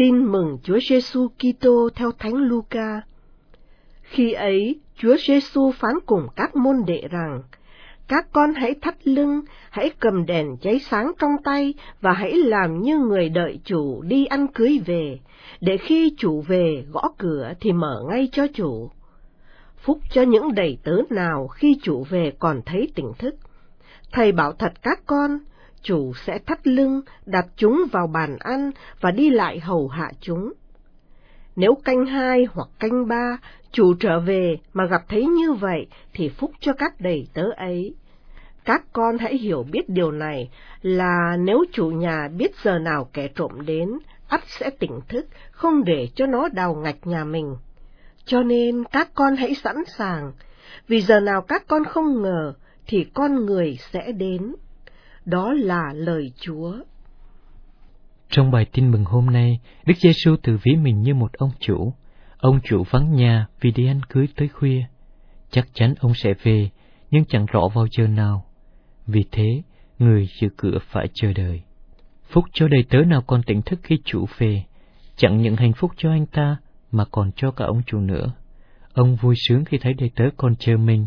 Tin mừng Chúa Giêsu Kitô theo Thánh Luca. Khi ấy, Chúa Giêsu phán cùng các môn đệ rằng: Các con hãy thắt lưng, hãy cầm đèn cháy sáng trong tay và hãy làm như người đợi chủ đi ăn cưới về, để khi chủ về gõ cửa thì mở ngay cho chủ. Phúc cho những đầy tớ nào khi chủ về còn thấy tỉnh thức. Thầy bảo thật các con, chủ sẽ thắt lưng, đặt chúng vào bàn ăn và đi lại hầu hạ chúng. Nếu canh hai hoặc canh ba, chủ trở về mà gặp thấy như vậy thì phúc cho các đầy tớ ấy. Các con hãy hiểu biết điều này là nếu chủ nhà biết giờ nào kẻ trộm đến, ắt sẽ tỉnh thức, không để cho nó đào ngạch nhà mình. Cho nên các con hãy sẵn sàng, vì giờ nào các con không ngờ thì con người sẽ đến. Đó là lời Chúa. Trong bài tin mừng hôm nay, Đức Giêsu tự ví mình như một ông chủ. Ông chủ vắng nhà vì đi ăn cưới tới khuya. Chắc chắn ông sẽ về, nhưng chẳng rõ vào giờ nào. Vì thế, người giữ cửa phải chờ đợi. Phúc cho đầy tớ nào còn tỉnh thức khi chủ về, chẳng những hạnh phúc cho anh ta, mà còn cho cả ông chủ nữa. Ông vui sướng khi thấy đầy tớ còn chờ mình,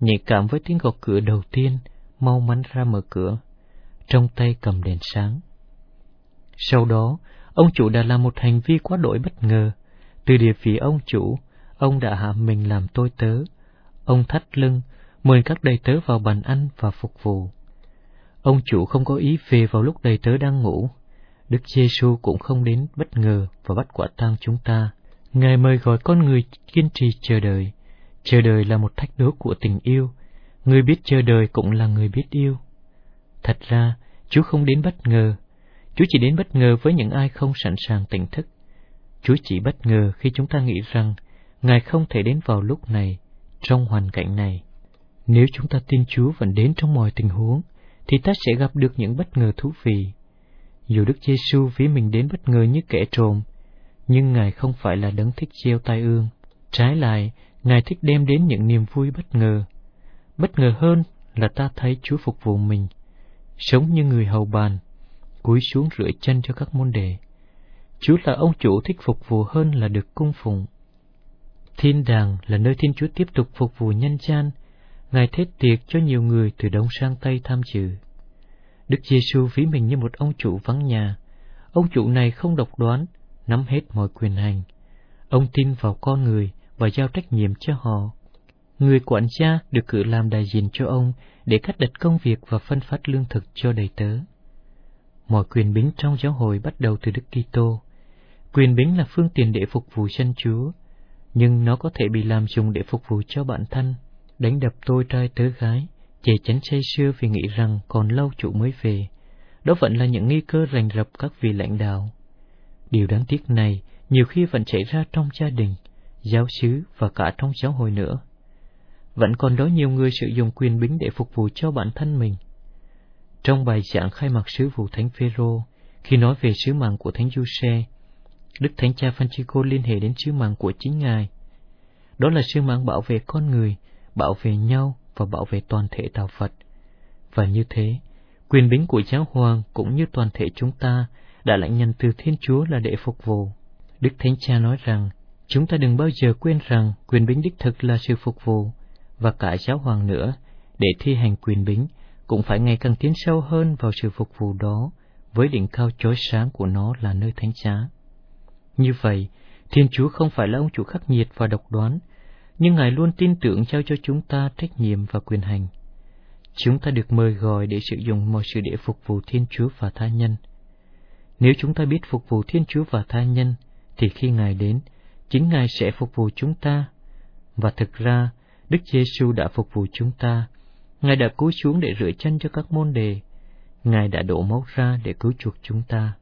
nhạy cảm với tiếng gõ cửa đầu tiên, mau mắn ra mở cửa, trong tay cầm đèn sáng. Sau đó, ông chủ đã làm một hành vi quá đổi bất ngờ. Từ địa vị ông chủ, ông đã hạ mình làm tôi tớ. Ông thắt lưng, mời các đầy tớ vào bàn ăn và phục vụ. Ông chủ không có ý về vào lúc đầy tớ đang ngủ. Đức Giêsu cũng không đến bất ngờ và bắt quả tang chúng ta. Ngài mời gọi con người kiên trì chờ đợi. Chờ đợi là một thách đố của tình yêu. Người biết chờ đợi cũng là người biết yêu. Thật ra, Chúa không đến bất ngờ. Chúa chỉ đến bất ngờ với những ai không sẵn sàng tỉnh thức. Chúa chỉ bất ngờ khi chúng ta nghĩ rằng Ngài không thể đến vào lúc này, trong hoàn cảnh này. Nếu chúng ta tin Chúa vẫn đến trong mọi tình huống, thì ta sẽ gặp được những bất ngờ thú vị. Dù Đức Giêsu ví mình đến bất ngờ như kẻ trộm, nhưng Ngài không phải là đấng thích gieo tai ương. Trái lại, Ngài thích đem đến những niềm vui bất ngờ. Bất ngờ hơn là ta thấy Chúa phục vụ mình, sống như người hầu bàn, cúi xuống rửa chân cho các môn đệ. Chúa là ông chủ thích phục vụ hơn là được cung phụng. Thiên đàng là nơi Thiên Chúa tiếp tục phục vụ nhân gian, Ngài thết tiệc cho nhiều người từ đông sang tây tham dự. Đức Giêsu ví mình như một ông chủ vắng nhà. Ông chủ này không độc đoán, nắm hết mọi quyền hành. Ông tin vào con người và giao trách nhiệm cho họ. Người quản gia được cử làm đại diện cho ông để cắt đặt công việc và phân phát lương thực cho đầy tớ. Mọi quyền bính trong giáo hội bắt đầu từ Đức Kitô. Quyền bính là phương tiện để phục vụ chân Chúa, nhưng nó có thể bị làm dùng để phục vụ cho bản thân, đánh đập tôi trai tớ gái, chè chánh say sưa vì nghĩ rằng còn lâu chủ mới về. Đó vẫn là những nghi cơ rành rập các vị lãnh đạo. Điều đáng tiếc này nhiều khi vẫn xảy ra trong gia đình, giáo xứ và cả trong giáo hội nữa. Vẫn còn đó nhiều người sử dụng quyền bính để phục vụ cho bản thân mình. Trong bài giảng khai mạc sứ vụ Thánh Phêrô, khi nói về sứ mạng của Thánh Giuse, Đức Thánh Cha Francisco liên hệ đến sứ mạng của chính Ngài. Đó là sứ mạng bảo vệ con người, bảo vệ nhau và bảo vệ toàn thể đạo Phật. Và như thế, quyền bính của giáo hoàng cũng như toàn thể chúng ta đã lãnh nhận từ Thiên Chúa là để phục vụ. Đức Thánh Cha nói rằng, chúng ta đừng bao giờ quên rằng quyền bính đích thực là sự phục vụ, và cả giáo hoàng nữa, để thi hành quyền bính, cũng phải ngày càng tiến sâu hơn vào sự phục vụ đó, với đỉnh cao chói sáng của nó là nơi thánh giá. Như vậy, Thiên Chúa không phải là ông chủ khắc nghiệt và độc đoán, nhưng Ngài luôn tin tưởng trao cho chúng ta trách nhiệm và quyền hành. Chúng ta được mời gọi để sử dụng mọi sự để phục vụ Thiên Chúa và tha nhân. Nếu chúng ta biết phục vụ Thiên Chúa và tha nhân, thì khi Ngài đến, chính Ngài sẽ phục vụ chúng ta. Và thực ra, Đức Giêsu đã phục vụ chúng ta. Ngài đã cúi xuống để rửa chân cho các môn đề. Ngài đã đổ máu ra để cứu chuộc chúng ta.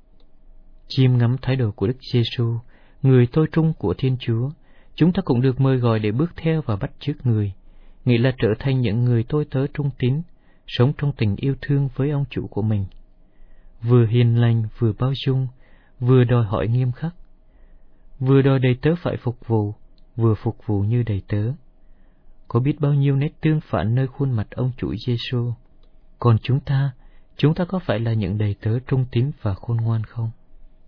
Chiêm ngắm thái độ của Đức Giêsu, người tôi trung của Thiên Chúa, chúng ta cũng được mời gọi để bước theo và bắt chước người, nghĩa là trở thành những người tôi tớ trung tín, sống trong tình yêu thương với ông chủ của mình. Vừa hiền lành, vừa bao dung, vừa đòi hỏi nghiêm khắc, vừa đòi đầy tớ phải phục vụ, vừa phục vụ như đầy tớ. Có biết bao nhiêu nét tương phản nơi khuôn mặt ông chủ Giêsu. Còn chúng ta, chúng ta có phải là những đầy tớ trung tín và khôn ngoan không?